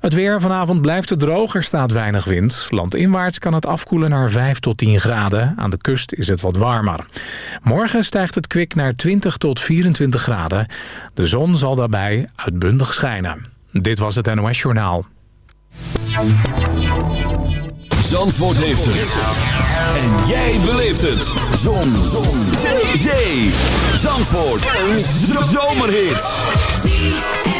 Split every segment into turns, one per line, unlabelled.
Het weer vanavond blijft het droog, er staat weinig wind. Landinwaarts kan het afkoelen naar 5 tot 10 graden. Aan de kust is het wat warmer. Morgen stijgt het kwik naar 20 tot 24 graden. De zon zal daarbij uitbundig schijnen. Dit was het NOS Journaal.
Zandvoort heeft het. En jij beleeft het. Zon. zon. Zee. Zandvoort. Een zomerhit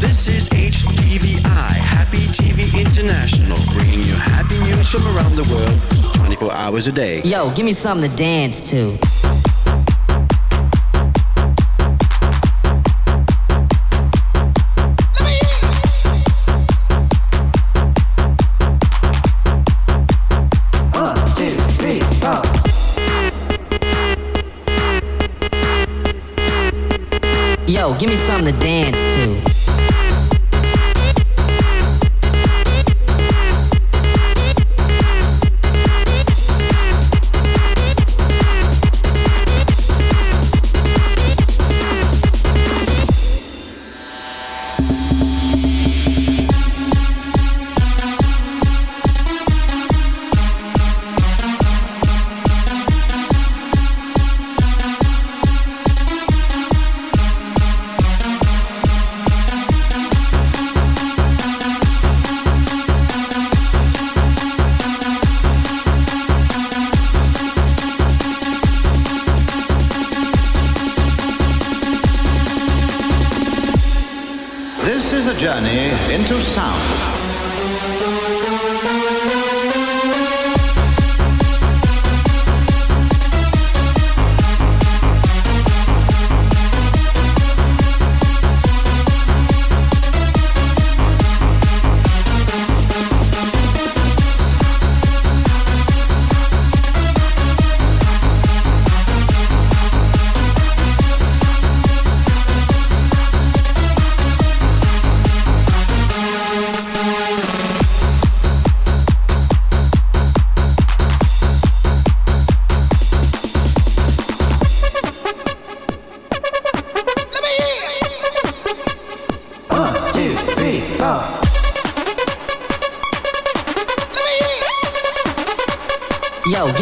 This is HTVI, Happy TV
International, bringing you happy news from around the world 24 hours a day. Yo, give me something to dance to. Yo, give me something to dance to.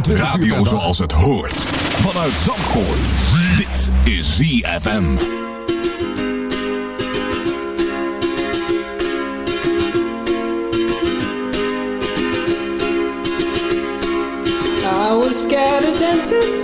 Radio zoals het hoort. Vanuit Zandvoort. Dit is ZFM.
I was scared of dentists.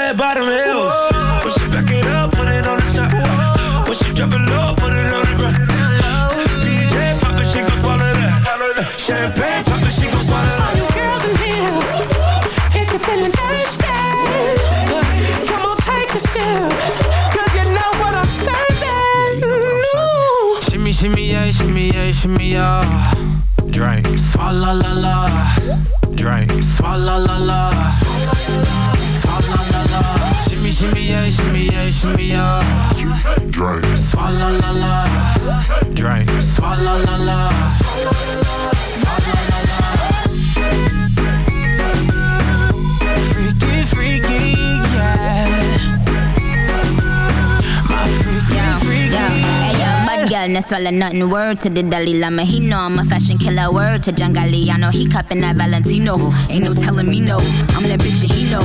Red bottom heels. When she back it up, put it on the top. When she drop it low, put it on the ground. DJ pop it, she gon' swallow that. Champagne pop it, she gon' swallow that.
girls in here, if you're feeling thirsty, come on take a sip, 'cause you know what I'm serving. Shimmy, shimmy, yeah, shimmy, yeah, shimmy, yeah. Drink, swalla la la. Drink, swalla la la. Swalla la la. Shimmy, yeah, shimmy, yeah, shimmy, yeah. Drink, swalla la la. Drink, swalla la la. Swalla la la. Freaky, freaky, yeah. My freaky, freaky,
yo, hey girl, no swallow nothing. Word to the Dalai Lama, he know I'm a fashion killer. Word to John Galliano, he cupping that Valentino. Ain't no telling me no, I'm that bitch and he know.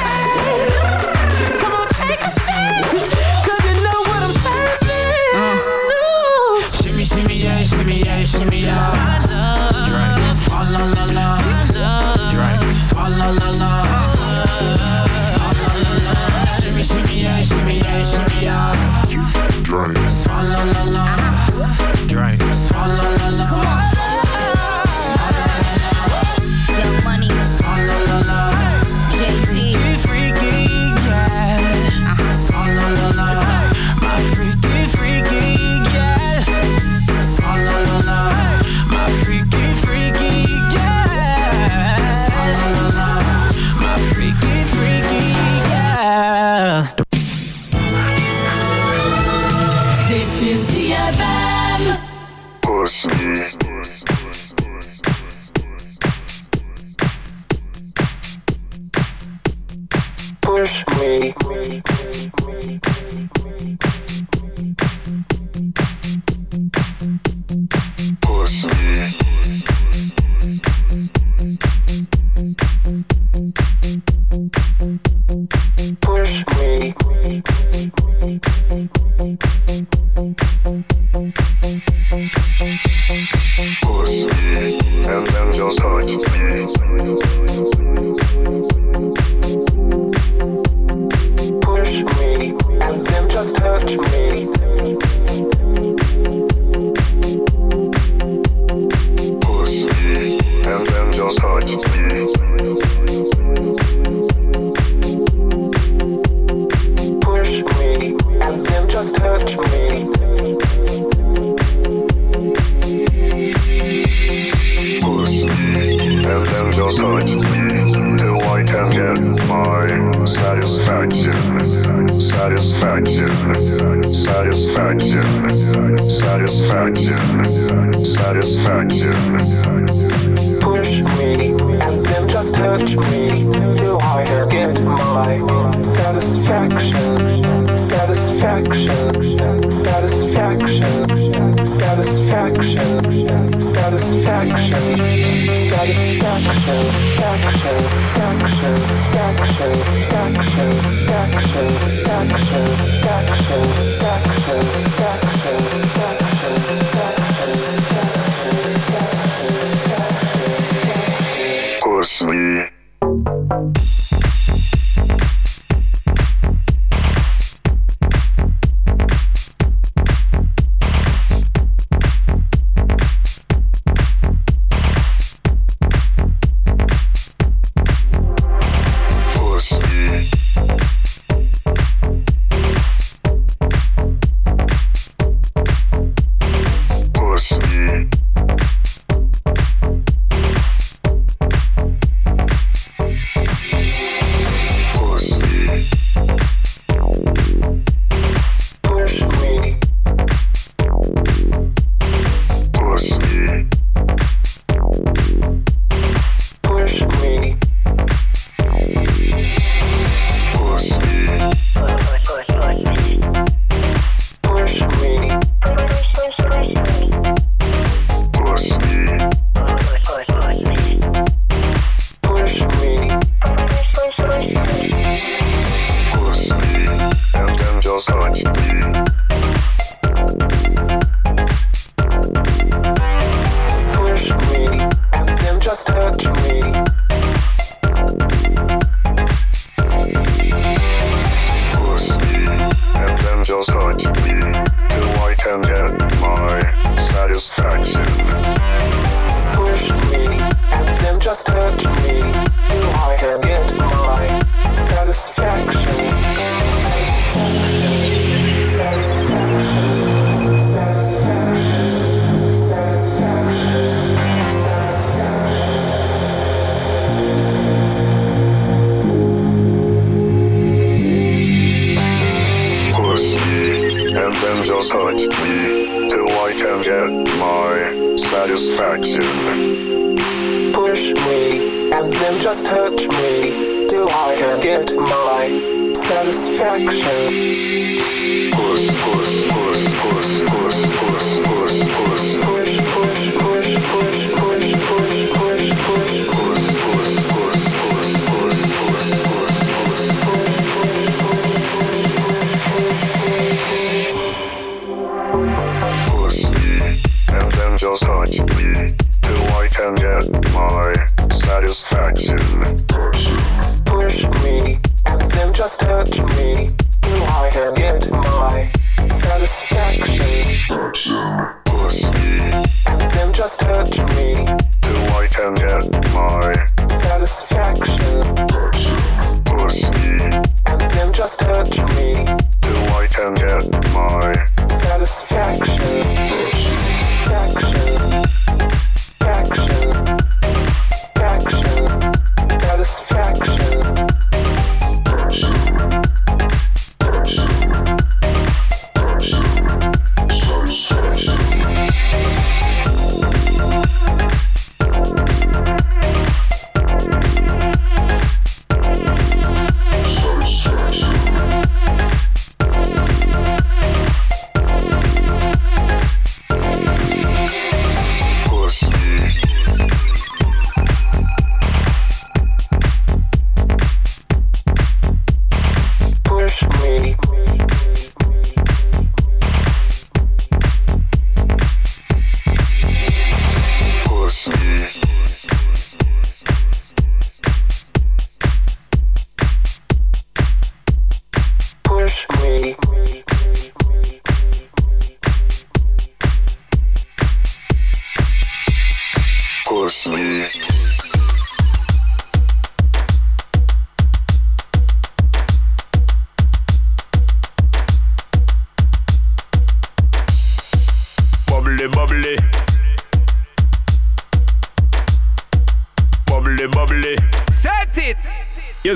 satisfaction, satisfaction, satisfaction,
action, action, action, action, action, action, action, action, action, action, action, action, action,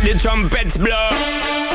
The trumpets blow.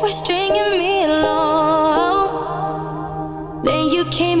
Was stringing me along. Then you came